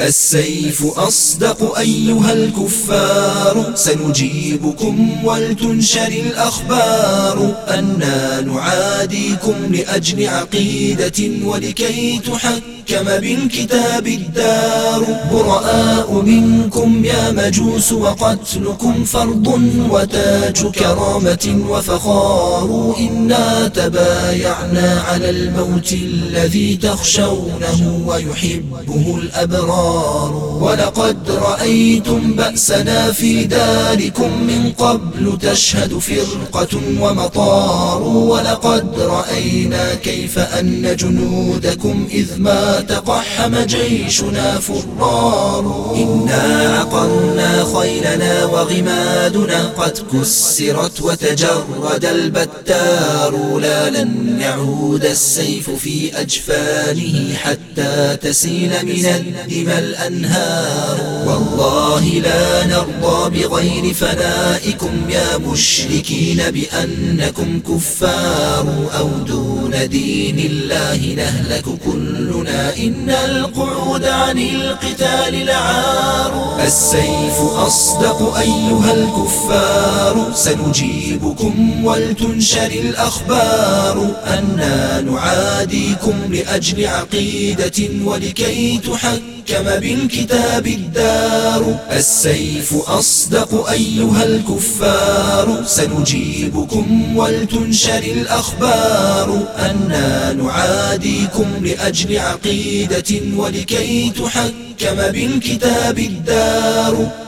السيف أصدق أيها الكفار. سنجيبكم ولتنشر الأخبار. أنا نعاديكم لأجل عقيدة ولكي تحكم حكم بالكتاب الدار. براء منكم يا مجوس وقتلكم فرض وتاج كرامة وفخار. إنا تبايعنا على الموت الذي تخشونه ويحبه الأبرار. ولقد رأيتم بأسنا في داركم من قبل تشهد فرقة ومطار ولقد رأينا كيف أن جنودكم إذ ما تقحم جيشنا فرار. إنا عقرنا خيلنا وغمادنا قد كسرت وتجرد البتار. لا لن يعود السيف في أجفانه حتى تسيل من الأنهار. والله لا نرضى بغير فنائكم يا مشركين بأنكم كفار أو دون دين الله نهلك كلنا. إن القعود عن القتال لعار. السيف أصدق أيها الكفار. سنجيبكم ولتنشر الأخبار. أنا نعاديكم لأجل عقيدة ولكي تحكم حكم بالكتاب الدار. السيف أصدق أيها الكفار. سنجيبكم ولتنشر الأخبار. أنا نعاديكم لأجل عقيدة ولكي تحكم بالكتاب الدار.